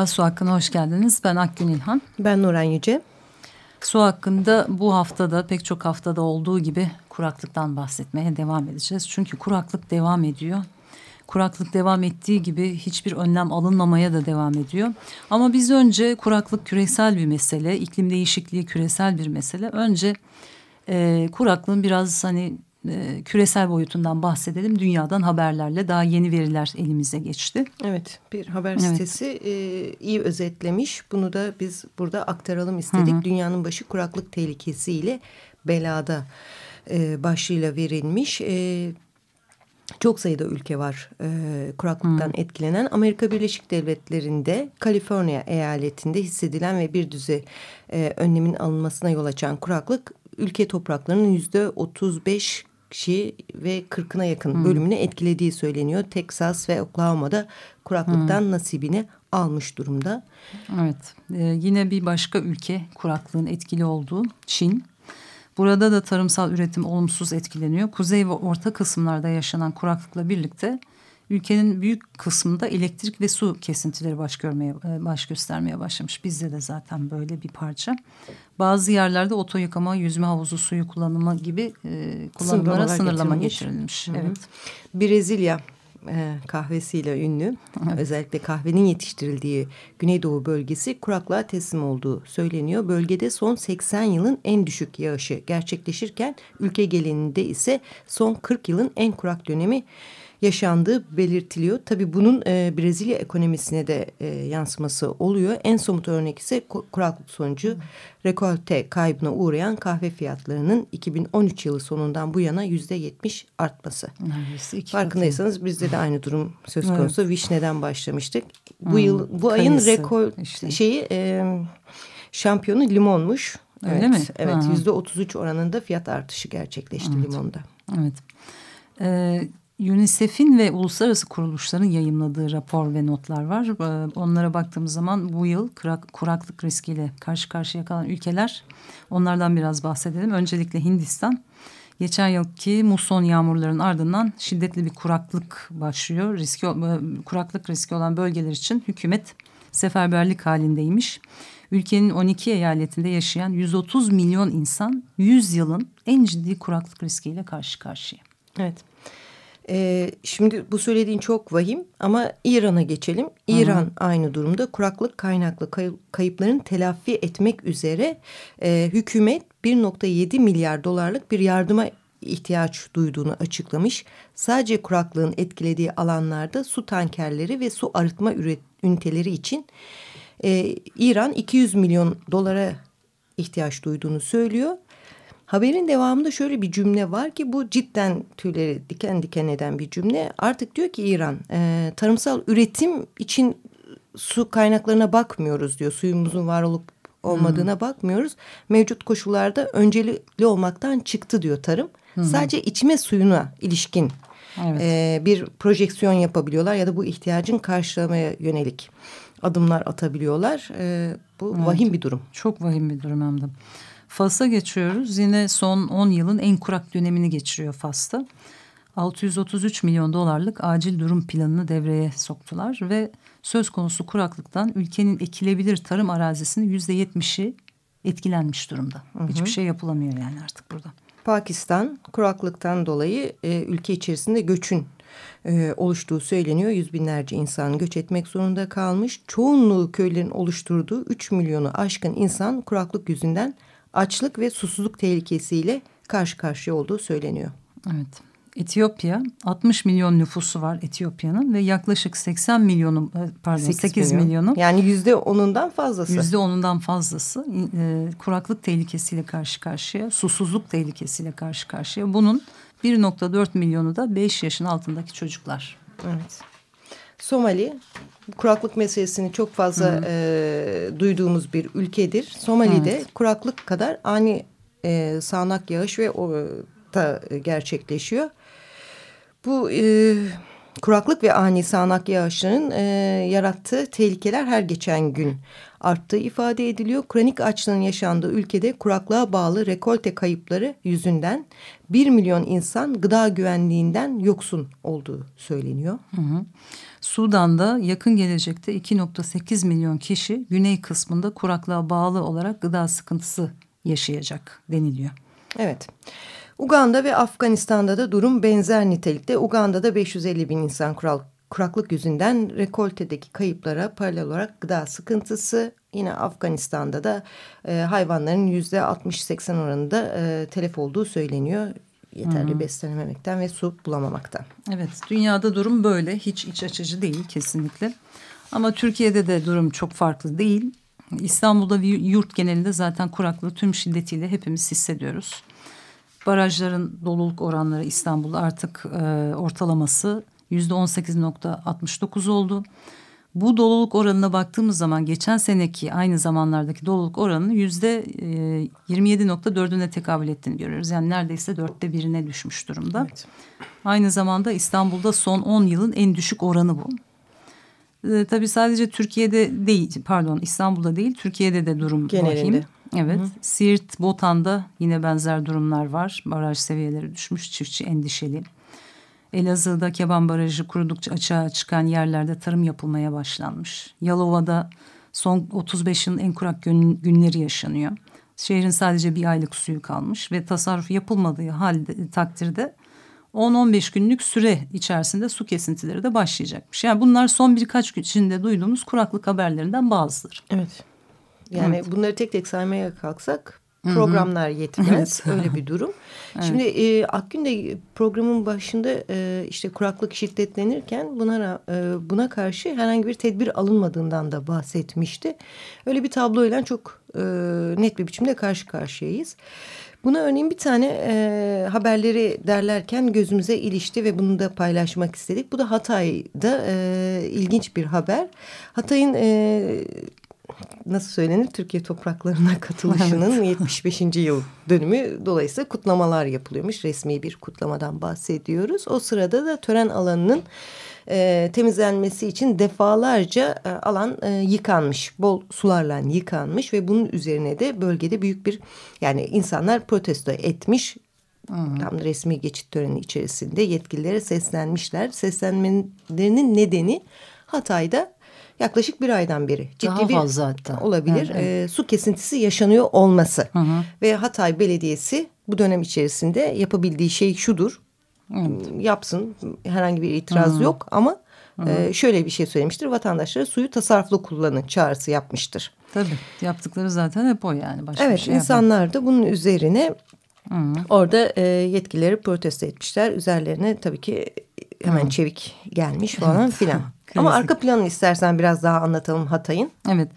Merhaba, Su Hakkı'na hoş geldiniz. Ben Akgün İlhan. Ben Nuran Yüce. Su hakkında bu haftada pek çok haftada olduğu gibi kuraklıktan bahsetmeye devam edeceğiz. Çünkü kuraklık devam ediyor. Kuraklık devam ettiği gibi hiçbir önlem alınmamaya da devam ediyor. Ama biz önce kuraklık küresel bir mesele, iklim değişikliği küresel bir mesele. Önce e, kuraklığın biraz hani e, küresel boyutundan bahsedelim. Dünyadan haberlerle daha yeni veriler elimize geçti. Evet bir haber evet. sitesi e, iyi özetlemiş. Bunu da biz burada aktaralım istedik. Hı hı. Dünyanın başı kuraklık tehlikesiyle belada e, başlığıyla verilmiş. E, çok sayıda ülke var e, kuraklıktan hmm. etkilenen. Amerika Birleşik Devletleri'nde Kaliforniya eyaletinde hissedilen ve bir düze e, önlemin alınmasına yol açan kuraklık ülke topraklarının yüzde 35 kişi ve 40'ına yakın hmm. bölümünü etkilediği söyleniyor. Texas ve Oklahoma'da kuraklıktan hmm. nasibini almış durumda. Evet ee, yine bir başka ülke kuraklığın etkili olduğu Çin. Burada da tarımsal üretim olumsuz etkileniyor. Kuzey ve orta kısımlarda yaşanan kuraklıkla birlikte ülkenin büyük kısmında elektrik ve su kesintileri baş görmeye e, baş göstermeye başlamış. Bizde de zaten böyle bir parça. Bazı yerlerde oto yıkama, yüzme havuzu suyu kullanımı gibi e, kullanımlara sınırlama getirilmiş. Hı -hı. Evet. Brezilya e, kahvesiyle ünlü. Evet. Özellikle kahvenin yetiştirildiği Güneydoğu bölgesi kuraklığa teslim olduğu söyleniyor. Bölgede son 80 yılın en düşük yağışı gerçekleşirken ülke geleninde ise son 40 yılın en kurak dönemi yaşandığı belirtiliyor. Tabii bunun e, Brezilya ekonomisine de e, yansıması oluyor. En somut örnek ise kuraklık sonucu rekolte kaybına uğrayan kahve fiyatlarının 2013 yılı sonundan bu yana yüzde yetmiş artması. Neredeyse Farkındaysanız bizde de aynı durum söz konusu. Evet. Vişne'den başlamıştık. Bu hmm, yıl bu ayın rekor işte. şeyi e, şampiyonu limonmuş. Öyle evet, mi? Evet yüzde otuz üç oranında fiyat artışı gerçekleşti evet. limonda. Evet. Ee, UNICEF'in ve uluslararası kuruluşların yayınladığı rapor ve notlar var. Ee, onlara baktığımız zaman bu yıl kurak, kuraklık riskiyle karşı karşıya kalan ülkeler onlardan biraz bahsedelim. Öncelikle Hindistan. Geçen yılki muson yağmurların ardından şiddetli bir kuraklık başlıyor. Riski, e, kuraklık riski olan bölgeler için hükümet seferberlik halindeymiş. Ülkenin 12 eyaletinde yaşayan 130 milyon insan 100 yılın en ciddi kuraklık riskiyle karşı karşıya. Evet. Ee, şimdi bu söylediğin çok vahim ama İran'a geçelim. İran Hı -hı. aynı durumda kuraklık kaynaklı kay kayıpların telafi etmek üzere e, hükümet 1.7 milyar dolarlık bir yardıma ihtiyaç duyduğunu açıklamış. Sadece kuraklığın etkilediği alanlarda su tankerleri ve su arıtma üniteleri için e, İran 200 milyon dolara ihtiyaç duyduğunu söylüyor. Haberin devamında şöyle bir cümle var ki bu cidden tüyleri diken diken eden bir cümle. Artık diyor ki İran e, tarımsal üretim için su kaynaklarına bakmıyoruz diyor. Suyumuzun var olup olmadığına hmm. bakmıyoruz. Mevcut koşullarda öncelikli olmaktan çıktı diyor tarım. Hmm. Sadece içme suyuna ilişkin evet. e, bir projeksiyon yapabiliyorlar ya da bu ihtiyacın karşılamaya yönelik adımlar atabiliyorlar. E, bu evet. vahim bir durum. Çok vahim bir durum hem de. Fas'a geçiyoruz. Yine son 10 yılın en kurak dönemini geçiriyor Fas'ta. 633 milyon dolarlık acil durum planını devreye soktular ve söz konusu kuraklıktan ülkenin ekilebilir tarım arazisinin yüzde yetmişi etkilenmiş durumda. Hı hı. Hiçbir şey yapılamıyor yani artık burada. Pakistan kuraklıktan dolayı e, ülke içerisinde göçün e, oluştuğu söyleniyor. Yüz binlerce insan göç etmek zorunda kalmış. Çoğunluğu köylerin oluşturduğu 3 milyonu aşkın insan kuraklık yüzünden açlık ve susuzluk tehlikesiyle karşı karşıya olduğu söyleniyor. Evet. Etiyopya 60 milyon nüfusu var Etiyopya'nın ve yaklaşık 80 milyonu e, pardon 8, 8 milyon. milyonu. Yani yüzde onundan fazlası. Yüzde onundan fazlası e, kuraklık tehlikesiyle karşı karşıya, susuzluk tehlikesiyle karşı karşıya. Bunun 1.4 milyonu da 5 yaşın altındaki çocuklar. Evet. Somali kuraklık meselesini çok fazla e, duyduğumuz bir ülkedir. Somali'de evet. kuraklık kadar ani e, sağanak yağış ve o da gerçekleşiyor. Bu e, kuraklık ve ani sağanak yağışların e, yarattığı tehlikeler her geçen gün arttığı ifade ediliyor. Kronik açlığın yaşandığı ülkede kuraklığa bağlı rekolte kayıpları yüzünden 1 milyon insan gıda güvenliğinden yoksun olduğu söyleniyor. Hı hı. Sudan'da yakın gelecekte 2.8 milyon kişi güney kısmında kuraklığa bağlı olarak gıda sıkıntısı yaşayacak deniliyor. Evet. Uganda ve Afganistan'da da durum benzer nitelikte. Uganda'da 550 bin insan kuraklık yüzünden rekoltedeki kayıplara paralel olarak gıda sıkıntısı. Yine Afganistan'da da e, hayvanların yüzde 60-80 oranında e, telef olduğu söyleniyor. Yeterli Hı beslenememekten ve su bulamamaktan. Evet dünyada durum böyle hiç iç açıcı değil kesinlikle. Ama Türkiye'de de durum çok farklı değil. İstanbul'da ve yurt genelinde zaten kuraklığı tüm şiddetiyle hepimiz hissediyoruz. Barajların doluluk oranları İstanbul'da artık e, ortalaması yüzde 18.69 oldu. Bu doluluk oranına baktığımız zaman geçen seneki aynı zamanlardaki doluluk oranının yüzde 27.4'üne e, tekabül ettiğini görüyoruz. Yani neredeyse dörtte birine düşmüş durumda. Evet. Aynı zamanda İstanbul'da son 10 yılın en düşük oranı bu. E, tabii sadece Türkiye'de değil pardon İstanbul'da değil Türkiye'de de durum Genelinde. vahim. Evet. Hı hı. Siirt, Botan'da yine benzer durumlar var. Baraj seviyeleri düşmüş, çiftçi endişeli. Elazığ'da Keban Barajı kurudukça açığa çıkan yerlerde tarım yapılmaya başlanmış. Yalova'da son 35 yılın en kurak gün, günleri yaşanıyor. Şehrin sadece bir aylık suyu kalmış ve tasarruf yapılmadığı halde takdirde 10-15 günlük süre içerisinde su kesintileri de başlayacakmış. Yani bunlar son birkaç gün içinde duyduğumuz kuraklık haberlerinden bazıları. Evet. Yani evet. bunları tek tek saymaya kalksak programlar yetmez. Evet. Öyle bir durum. Evet. Şimdi e, Akgün de programın başında e, işte kuraklık şiddetlenirken buna e, buna karşı herhangi bir tedbir alınmadığından da bahsetmişti. Öyle bir tabloyla çok e, net bir biçimde karşı karşıyayız. Buna örneğin bir tane e, haberleri derlerken gözümüze ilişti ve bunu da paylaşmak istedik. Bu da Hatay'da e, ilginç bir haber. Hatay'ın e, nasıl söylenir Türkiye topraklarına katılışının evet. 75. yıl dönümü dolayısıyla kutlamalar yapılıyormuş. Resmi bir kutlamadan bahsediyoruz. O sırada da tören alanının e, temizlenmesi için defalarca e, alan e, yıkanmış. Bol sularla yıkanmış ve bunun üzerine de bölgede büyük bir yani insanlar protesto etmiş. Hmm. Tam resmi geçit töreni içerisinde yetkililere seslenmişler. Seslenmelerinin nedeni Hatay'da yaklaşık bir aydan beri ciddi Daha bir fazla hatta. olabilir. Evet. E, su kesintisi yaşanıyor olması. Hı hı. Ve Hatay Belediyesi bu dönem içerisinde yapabildiği şey şudur. Evet. Yapsın herhangi bir itiraz hı hı. yok ama. E, şöyle bir şey söylemiştir. Vatandaşlara suyu tasarruflu kullanın çağrısı yapmıştır. Tabii yaptıkları zaten hep o yani. Başka evet şey insanlar yapalım. da bunun üzerine Hı -hı. Orada e, yetkilileri protesto etmişler. Üzerlerine tabii ki hemen Hı. çevik gelmiş falan evet. filan. Ama arka planını istersen biraz daha anlatalım Hatay'ın. Evet.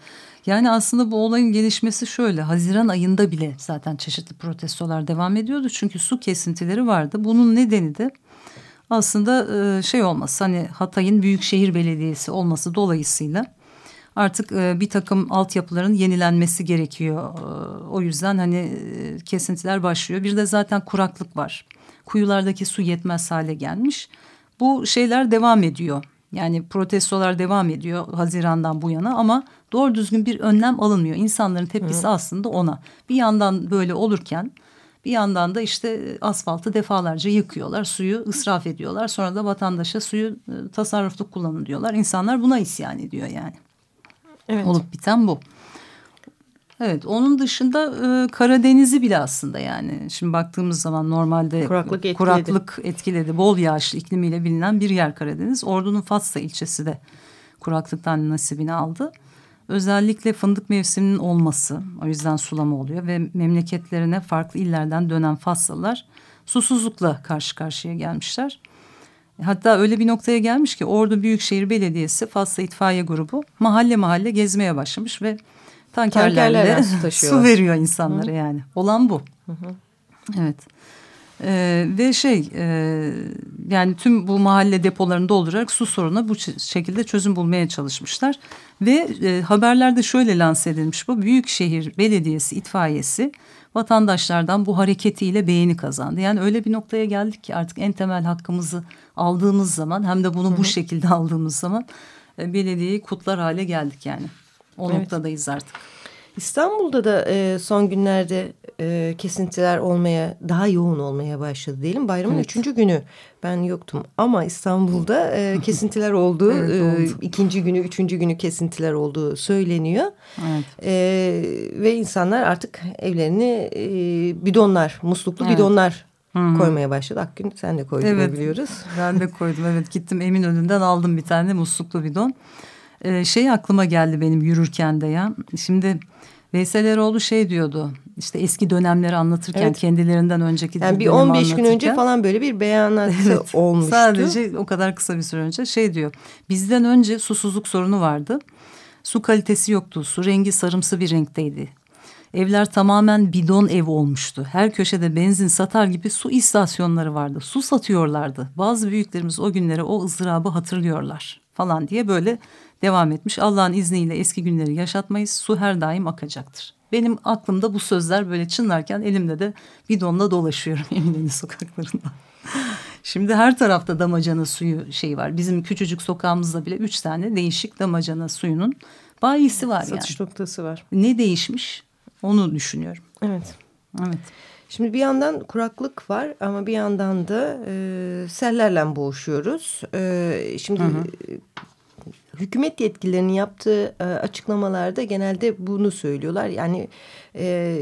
Yani aslında bu olayın gelişmesi şöyle. Haziran ayında bile zaten çeşitli protestolar devam ediyordu. Çünkü su kesintileri vardı. Bunun nedeni de aslında e, şey olması hani Hatay'ın Büyükşehir Belediyesi olması dolayısıyla artık e, bir takım altyapıların yenilenmesi gerekiyor. E, o yüzden hani kesintiler başlıyor. Bir de zaten kuraklık var. Kuyulardaki su yetmez hale gelmiş. Bu şeyler devam ediyor. Yani protestolar devam ediyor Haziran'dan bu yana ama doğru düzgün bir önlem alınmıyor. İnsanların tepkisi Hı. aslında ona. Bir yandan böyle olurken bir yandan da işte asfaltı defalarca yıkıyorlar, suyu ısraf ediyorlar. Sonra da vatandaşa suyu e, tasarruflu kullanın diyorlar. İnsanlar buna isyan ediyor yani. Evet. Olup biten bu. Evet onun dışında e, Karadeniz'i bile aslında yani şimdi baktığımız zaman normalde kuraklık etkiledi. kuraklık etkiledi. Bol yağışlı iklimiyle bilinen bir yer Karadeniz. Ordu'nun Fatsa ilçesi de kuraklıktan nasibini aldı. Özellikle fındık mevsiminin olması o yüzden sulama oluyor ve memleketlerine farklı illerden dönen Faslılar susuzlukla karşı karşıya gelmişler. Hatta öyle bir noktaya gelmiş ki Ordu Büyükşehir Belediyesi Fasla İtfaiye Grubu mahalle mahalle gezmeye başlamış ve tankerlerle, tankerlerle su, su veriyor insanlara Hı. yani. Olan bu. Hı hı. Evet. Ee, ve şey e, yani tüm bu mahalle depolarını doldurarak su sorununa bu şekilde çözüm bulmaya çalışmışlar. Ve e, haberlerde şöyle lanse edilmiş bu Büyükşehir Belediyesi itfaiyesi vatandaşlardan bu hareketiyle beğeni kazandı. Yani öyle bir noktaya geldik ki artık en temel hakkımızı aldığımız zaman hem de bunu Hı -hı. bu şekilde aldığımız zaman e, belediyeyi kutlar hale geldik yani. O evet. noktadayız artık. İstanbul'da da e, son günlerde e, kesintiler olmaya daha yoğun olmaya başladı diyelim. Bayramın evet. üçüncü günü ben yoktum ama İstanbul'da e, kesintiler olduğu evet, e, ikinci günü üçüncü günü kesintiler olduğu söyleniyor. Evet. E, ve insanlar artık evlerini e, bidonlar musluklu evet. bidonlar Hı-hı. koymaya başladı. Akgün sen de koydun evet, biliyoruz. Ben de koydum evet gittim Eminönü'nden aldım bir tane musluklu bidon. Ee, şey aklıma geldi benim yürürken de ya. Şimdi Veysel Eroğlu şey diyordu işte eski dönemleri anlatırken evet. kendilerinden önceki yani bir 15 gün önce falan böyle bir beyanatı evet, olmuştu. Sadece o kadar kısa bir süre önce şey diyor bizden önce susuzluk sorunu vardı. Su kalitesi yoktu su rengi sarımsı bir renkteydi. Evler tamamen bidon ev olmuştu. Her köşede benzin satar gibi su istasyonları vardı. Su satıyorlardı. Bazı büyüklerimiz o günleri o ızdırabı hatırlıyorlar falan diye böyle devam etmiş. Allah'ın izniyle eski günleri yaşatmayız. Su her daim akacaktır. Benim aklımda bu sözler böyle çınlarken elimde de bidonla dolaşıyorum Eminönü sokaklarında. Şimdi her tarafta damacana suyu şey var. Bizim küçücük sokağımızda bile üç tane değişik damacana suyunun bayisi var Satış yani. Satış noktası var. Ne değişmiş onu düşünüyorum. Evet. Evet. Şimdi bir yandan kuraklık var ama bir yandan da e, sellerle boğuşuyoruz. E, şimdi hı hı hükümet yetkililerinin yaptığı e, açıklamalarda genelde bunu söylüyorlar. Yani e,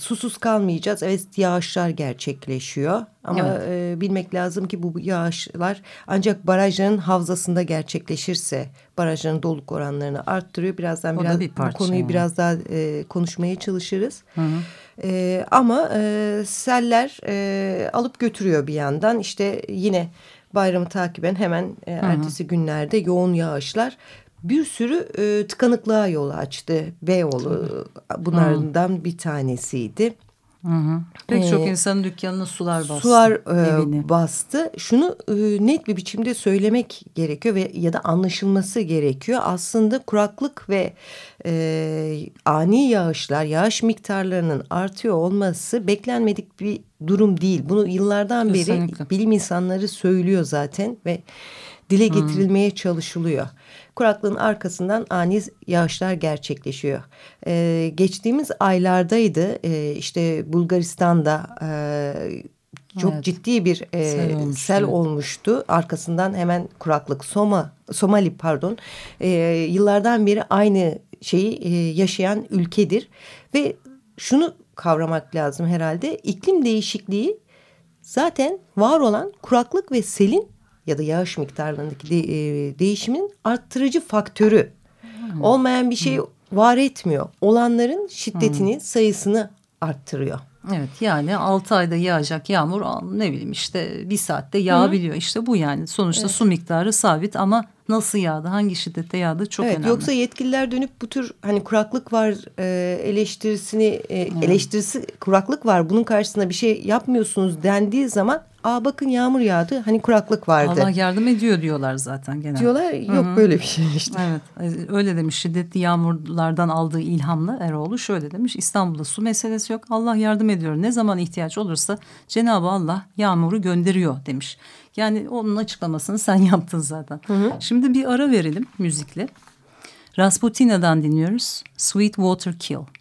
susuz kalmayacağız. Evet yağışlar gerçekleşiyor. Ama evet. e, bilmek lazım ki bu yağışlar ancak barajların havzasında gerçekleşirse barajların doluluk oranlarını arttırıyor. Birazdan o biraz bir bu konuyu yani. biraz daha e, konuşmaya çalışırız. Hı hı. E, ama e, seller e, alıp götürüyor bir yandan. İşte yine bayramı takiben hemen e, ertesi günlerde yoğun yağışlar bir sürü e, tıkanıklığa yol açtı. Beyoğlu bunlardan Hı. bir tanesiydi. Hı hı. Pek ee, çok insanın dükkanına sular bastı. Sular e, bastı. Şunu e, net bir biçimde söylemek gerekiyor ve ya da anlaşılması gerekiyor. Aslında kuraklık ve e, ani yağışlar, yağış miktarlarının artıyor olması beklenmedik bir durum değil. Bunu yıllardan Kesinlikle. beri bilim insanları söylüyor zaten ve dile getirilmeye hmm. çalışılıyor. Kuraklığın arkasından ani yağışlar gerçekleşiyor. Ee, geçtiğimiz aylardaydı e, işte Bulgaristan'da e, çok evet. ciddi bir e, sel, olmuştu. sel olmuştu. Arkasından hemen kuraklık Soma Somali pardon e, yıllardan beri aynı şeyi e, yaşayan ülkedir ve şunu kavramak lazım herhalde iklim değişikliği zaten var olan kuraklık ve selin ya da yağış miktarlarındaki de, e, değişimin arttırıcı faktörü. Hmm. Olmayan bir şey hmm. var etmiyor. Olanların şiddetini, hmm. sayısını arttırıyor. Evet yani altı ayda yağacak yağmur ne bileyim işte bir saatte yağabiliyor. Hı. İşte bu yani sonuçta evet. su miktarı sabit ama nasıl yağdı hangi şiddette yağdı çok evet, önemli. Yoksa yetkililer dönüp bu tür hani kuraklık var e, eleştirisini e, eleştirisi kuraklık var bunun karşısında bir şey yapmıyorsunuz dendiği zaman aa bakın yağmur yağdı hani kuraklık vardı. Allah yardım ediyor diyorlar zaten genelde. Diyorlar yok Hı -hı. böyle bir şey işte. Evet öyle demiş şiddetli yağmurlardan aldığı ilhamla Eroğlu şöyle demiş İstanbul'da su meselesi yok Allah yardım ediyor ne zaman ihtiyaç olursa Cenab-ı Allah yağmuru gönderiyor demiş. Yani onun açıklamasını sen yaptın zaten. Hı hı. Şimdi bir ara verelim müzikle. Rasputina'dan dinliyoruz. Sweet Water Kill.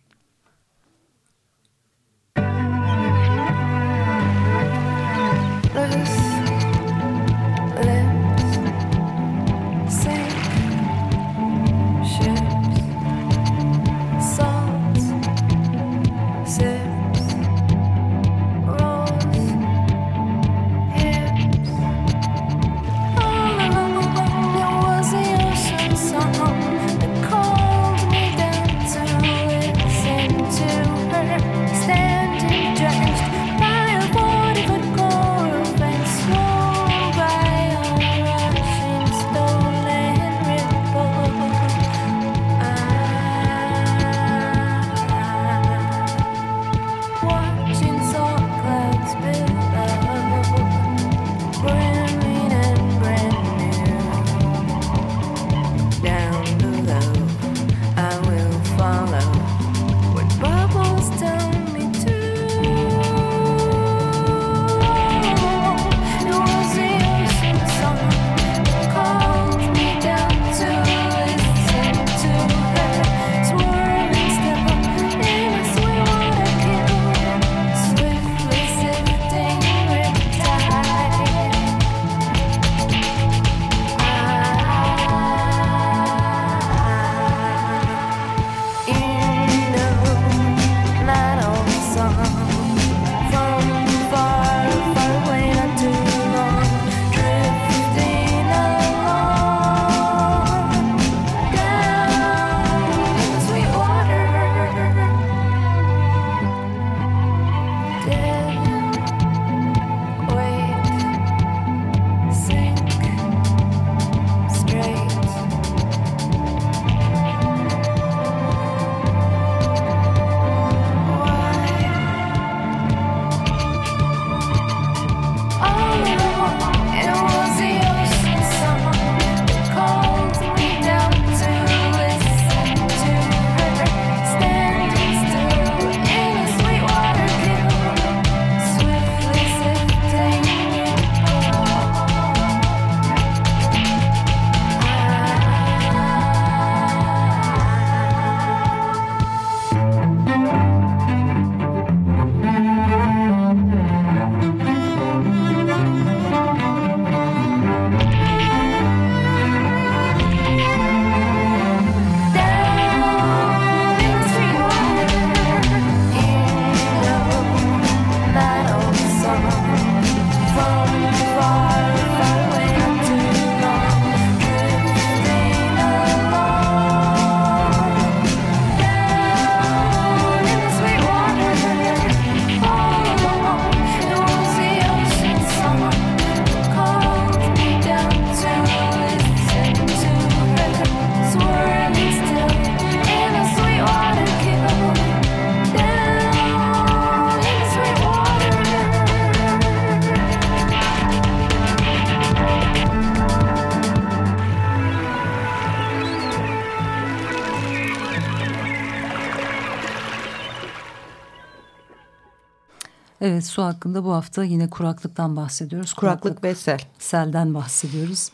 Evet su hakkında bu hafta yine kuraklıktan bahsediyoruz. Kuraklık, kuraklık ve sel. Selden bahsediyoruz.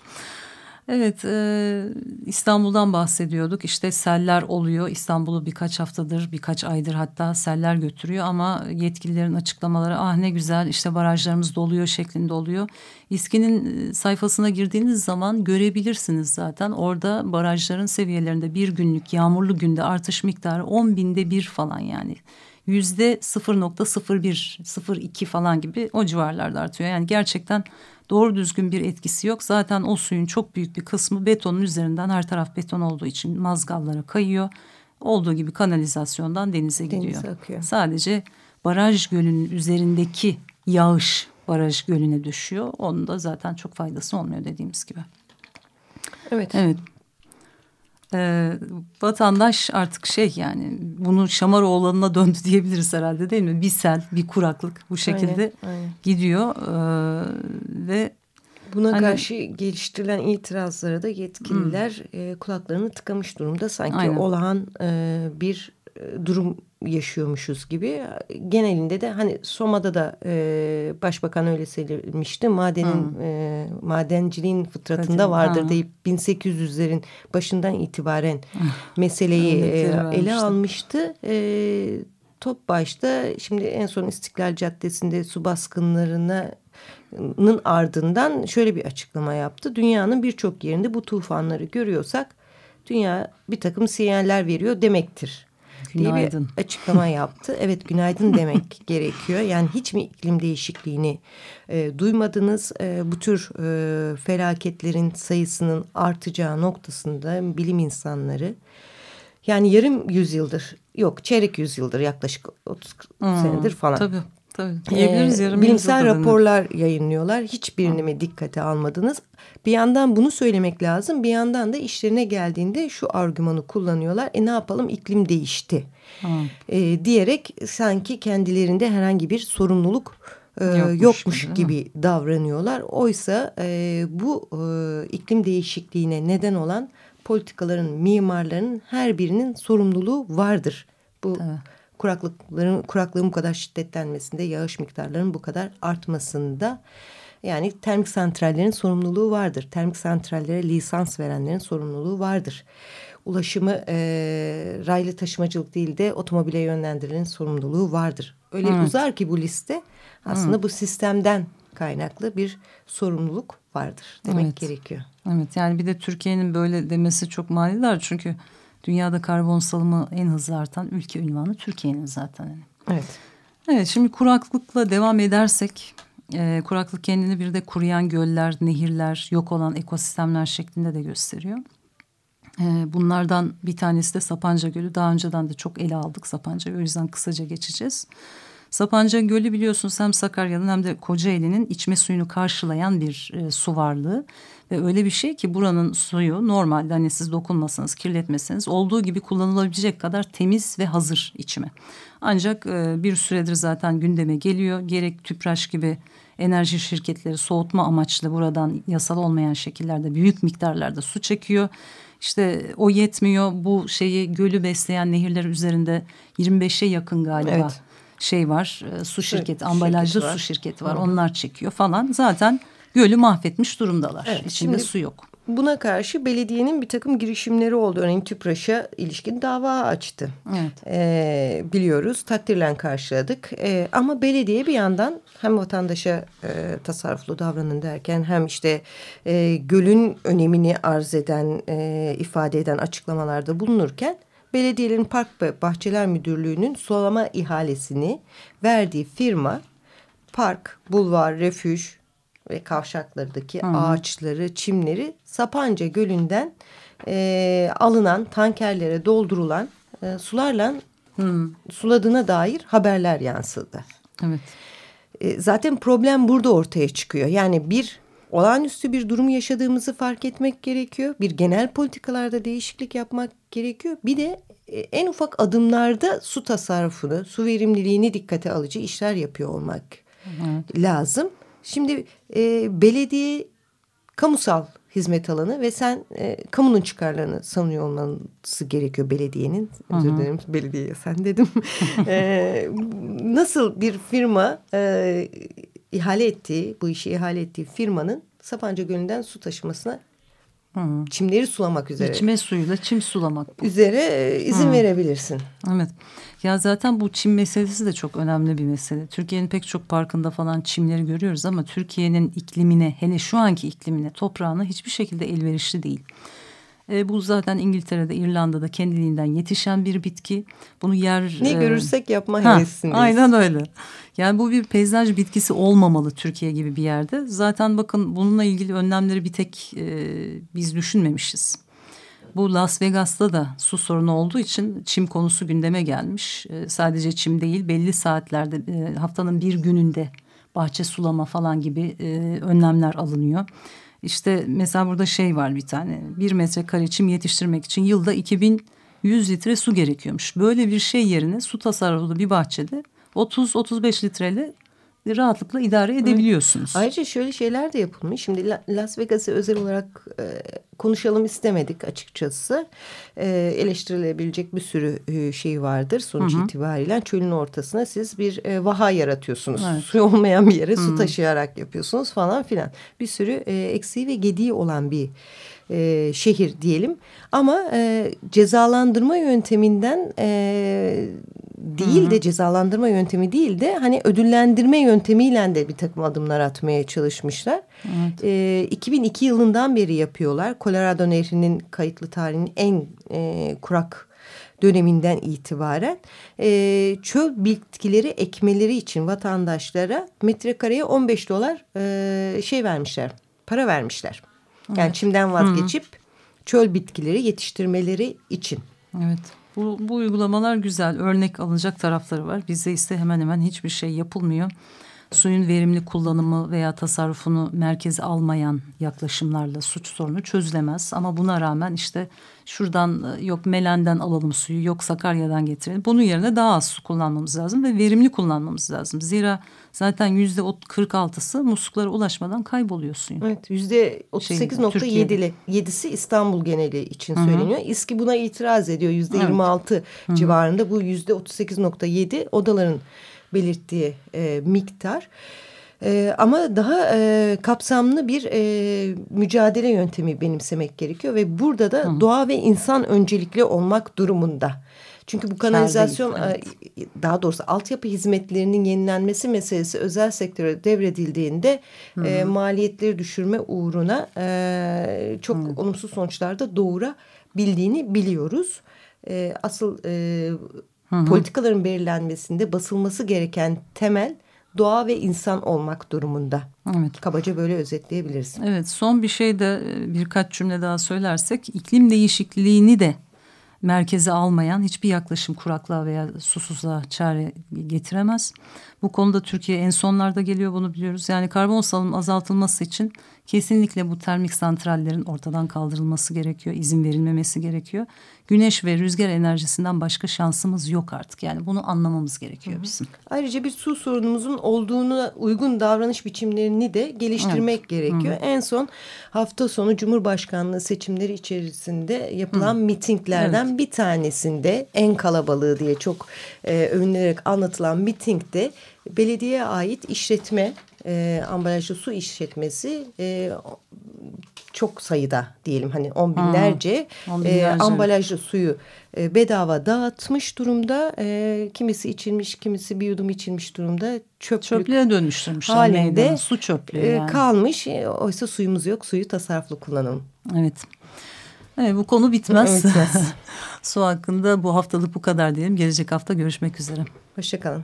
Evet e, İstanbul'dan bahsediyorduk işte seller oluyor İstanbul'u birkaç haftadır birkaç aydır hatta seller götürüyor ama yetkililerin açıklamaları ah ne güzel işte barajlarımız doluyor şeklinde oluyor. İSKİ'nin sayfasına girdiğiniz zaman görebilirsiniz zaten orada barajların seviyelerinde bir günlük yağmurlu günde artış miktarı on binde bir falan yani yüzde 0.01 0.2 falan gibi o civarlarda artıyor yani gerçekten doğru düzgün bir etkisi yok. Zaten o suyun çok büyük bir kısmı betonun üzerinden her taraf beton olduğu için mazgallara kayıyor. Olduğu gibi kanalizasyondan denize gidiyor. Denize akıyor. Sadece baraj gölünün üzerindeki yağış baraj gölüne düşüyor. Onun da zaten çok faydası olmuyor dediğimiz gibi. Evet. Evet e, vatandaş artık şey yani bunu Şamaroğlan'ına döndü diyebiliriz herhalde değil mi? Bir sel, bir kuraklık bu şekilde aynen, aynen. gidiyor e, ve Buna hani, karşı geliştirilen itirazlara da yetkililer hmm. e, kulaklarını tıkamış durumda. Sanki aynen. olağan e, bir e, durum yaşıyormuşuz gibi. Genelinde de hani Soma'da da e, başbakan öyle söylemişti. Madenin hmm. e, madenciliğin fıtratında Fıtratın, vardır ha. deyip 1800'lerin başından itibaren meseleyi e, ele almıştı. E, top başta şimdi en son İstiklal Caddesi'nde su baskınlarına ardından şöyle bir açıklama yaptı. Dünyanın birçok yerinde bu tufanları görüyorsak dünya bir takım sinyaller veriyor demektir günaydın. diye bir açıklama yaptı. Evet günaydın demek gerekiyor. Yani hiç mi iklim değişikliğini e, duymadınız? E, bu tür e, felaketlerin sayısının artacağı noktasında bilim insanları yani yarım yüzyıldır yok çeyrek yüzyıldır yaklaşık 30 hmm, senedir falan. Tabii. Tabii. Diyebiliriz ee, bilimsel raporlar yayınlıyorlar. Hiçbirini mi dikkate almadınız? Bir yandan bunu söylemek lazım. Bir yandan da işlerine geldiğinde şu argümanı kullanıyorlar. E ne yapalım iklim değişti. E, diyerek sanki kendilerinde herhangi bir sorumluluk e, yokmuş, yokmuş gibi, gibi davranıyorlar. Oysa e, bu e, iklim değişikliğine neden olan politikaların, mimarların her birinin sorumluluğu vardır. Bu Tabii kuraklıkların kuraklığın bu kadar şiddetlenmesinde, yağış miktarlarının bu kadar artmasında yani termik santrallerin sorumluluğu vardır. Termik santrallere lisans verenlerin sorumluluğu vardır. Ulaşımı e, raylı taşımacılık değil de otomobile yönlendirilenin sorumluluğu vardır. Öyle evet. uzar ki bu liste aslında evet. bu sistemden kaynaklı bir sorumluluk vardır demek evet. gerekiyor. Evet yani bir de Türkiye'nin böyle demesi çok manidar çünkü Dünyada karbon salımı en hızlı artan ülke ünvanı Türkiye'nin zaten. Evet. Evet şimdi kuraklıkla devam edersek e, kuraklık kendini bir de kuruyan göller, nehirler, yok olan ekosistemler şeklinde de gösteriyor. E, bunlardan bir tanesi de Sapanca Gölü. Daha önceden de çok ele aldık Sapanca. O yüzden kısaca geçeceğiz. Sapanca Gölü biliyorsunuz hem Sakarya'nın hem de Kocaeli'nin içme suyunu karşılayan bir e, su varlığı. Ve öyle bir şey ki buranın suyu normalde hani siz dokunmasanız, kirletmeseniz olduğu gibi kullanılabilecek kadar temiz ve hazır içime. Ancak e, bir süredir zaten gündeme geliyor. Gerek Tüpraş gibi enerji şirketleri soğutma amaçlı buradan yasal olmayan şekillerde büyük miktarlarda su çekiyor. İşte o yetmiyor bu şeyi gölü besleyen nehirler üzerinde 25'e yakın galiba evet. Şey var. E, su şirketi, ambalajlı şirketi su şirketi var. Hı. Onlar çekiyor falan. Zaten gölü mahvetmiş durumdalar. Evet, İçinde su yok. Buna karşı belediyenin bir takım girişimleri oldu. Örneğin TÜPRAŞ'a ilişkin dava açtı. Evet. Ee, biliyoruz takdirlen karşıladık. Ee, ama belediye bir yandan hem vatandaşa e, tasarruflu davranın derken hem işte e, gölün önemini arz eden, e, ifade eden açıklamalarda bulunurken belediyelerin Park ve Bahçeler Müdürlüğü'nün sulama ihalesini verdiği firma park, bulvar, refüj, ve kavşaklardaki Hı. ağaçları, çimleri Sapanca Gölü'nden e, alınan tankerlere doldurulan e, sularla Hı. suladığına dair haberler yansıdı. Evet. E, zaten problem burada ortaya çıkıyor. Yani bir olağanüstü bir durum yaşadığımızı fark etmek gerekiyor. Bir genel politikalarda değişiklik yapmak gerekiyor. Bir de en ufak adımlarda su tasarrufunu, su verimliliğini dikkate alıcı işler yapıyor olmak evet. lazım. Şimdi e, belediye kamusal hizmet alanı ve sen e, kamunun çıkarlarını savunuyor olması gerekiyor belediyenin. Özür dilerim belediyeye sen dedim. e, nasıl bir firma e, ihale ettiği, bu işi ihale ettiği firmanın Sapanca Gölü'nden su taşımasına Hı. Çimleri sulamak üzere. İçme suyuyla çim sulamak. Bu. Üzere e, izin Hı. verebilirsin. Evet. Ya zaten bu çim meselesi de çok önemli bir mesele. Türkiye'nin pek çok parkında falan çimleri görüyoruz ama Türkiye'nin iklimine hele şu anki iklimine toprağına hiçbir şekilde elverişli değil. E, bu zaten İngiltere'de, İrlanda'da kendiliğinden yetişen bir bitki. Bunu yer... Ne e, görürsek yapma hevesindeyiz. Aynen öyle. Yani bu bir peyzaj bitkisi olmamalı Türkiye gibi bir yerde. Zaten bakın bununla ilgili önlemleri bir tek e, biz düşünmemişiz. Bu Las Vegas'ta da su sorunu olduğu için çim konusu gündeme gelmiş. E, sadece çim değil belli saatlerde e, haftanın bir gününde bahçe sulama falan gibi e, önlemler alınıyor. İşte mesela burada şey var bir tane. Bir metrekare çim yetiştirmek için yılda 2100 litre su gerekiyormuş. Böyle bir şey yerine su tasarruflu bir bahçede 30-35 litreli rahatlıkla idare edebiliyorsunuz. Evet. Ayrıca şöyle şeyler de yapılmış. Şimdi Las Vegas'ı özel olarak e, konuşalım istemedik açıkçası. E, eleştirilebilecek bir sürü e, şey vardır. Sonuç hı hı. itibariyle çölün ortasına siz bir e, vaha yaratıyorsunuz. Evet. Su olmayan bir yere hı. su taşıyarak yapıyorsunuz falan filan. Bir sürü e, eksiği ve gediği olan bir e, şehir diyelim. Ama e, cezalandırma yönteminden e, değil de cezalandırma yöntemi değil de hani ödüllendirme yöntemiyle de bir takım adımlar atmaya çalışmışlar. Evet. E, 2002 yılından beri yapıyorlar. Colorado Nehri'nin kayıtlı tarihinin en e, kurak döneminden itibaren e, çöl bitkileri ekmeleri için vatandaşlara metrekareye 15 dolar e, şey vermişler. Para vermişler. Yani evet. çimden vazgeçip Hı -hı. çöl bitkileri yetiştirmeleri için. Evet. Bu, bu uygulamalar güzel. Örnek alınacak tarafları var. Bizde ise hemen hemen hiçbir şey yapılmıyor. Suyun verimli kullanımı veya tasarrufunu merkeze almayan yaklaşımlarla suç sorunu çözülemez. Ama buna rağmen işte şuradan e, yok Melen'den alalım suyu yok Sakarya'dan getirelim. Bunun yerine daha az su kullanmamız lazım ve verimli kullanmamız lazım. Zira zaten yüzde 46'sı musluklara ulaşmadan kayboluyor suyun. Evet yüzde 38.7'si İstanbul geneli için söyleniyor. Hı -hı. İSKİ buna itiraz ediyor yüzde evet. 26 civarında bu yüzde 38.7 odaların belirttiği e, miktar. E, ama daha e, kapsamlı bir e, mücadele yöntemi benimsemek gerekiyor ve burada da Hı. doğa ve insan öncelikli olmak durumunda. Çünkü bu kanalizasyon evet. daha doğrusu altyapı hizmetlerinin yenilenmesi meselesi özel sektöre devredildiğinde e, maliyetleri düşürme uğruna e, çok Hı. olumsuz sonuçlar da doğurabildiğini biliyoruz. E, asıl e, Hı. Politikaların belirlenmesinde basılması gereken temel doğa ve insan olmak durumunda. Evet. Kabaca böyle özetleyebiliriz. Evet son bir şey de e, birkaç cümle daha söylersek iklim değişikliğini de merkeze almayan hiçbir yaklaşım kuraklığa veya susuzluğa çare getiremez. Bu konuda Türkiye en sonlarda geliyor bunu biliyoruz. Yani karbon salınım azaltılması için kesinlikle bu termik santrallerin ortadan kaldırılması gerekiyor. izin verilmemesi gerekiyor. Güneş ve rüzgar enerjisinden başka şansımız yok artık. Yani bunu anlamamız gerekiyor bizim. Ayrıca bir su sorunumuzun olduğuna uygun davranış biçimlerini de geliştirmek evet. gerekiyor. Hı. En son hafta sonu Cumhurbaşkanlığı seçimleri içerisinde yapılan Hı. mitinglerden evet. bir tanesinde en kalabalığı diye çok e, övünülerek anlatılan mitingde belediyeye ait işletme e, ambalajlı su işletmesi e, çok sayıda diyelim hani on binlerce, on binlerce. E, ambalajlı suyu e, bedava dağıtmış durumda. E, kimisi içilmiş, kimisi bir yudum içilmiş durumda. Çöplük Çöplüğe dönüştürmüşler halinde meydanı, su çöplüğü e, yani. kalmış. E, oysa suyumuz yok, suyu tasarruflu kullanalım. Evet. Evet bu konu bitmez. bitmez. su hakkında bu haftalık bu kadar diyelim. Gelecek hafta görüşmek üzere. Hoşçakalın.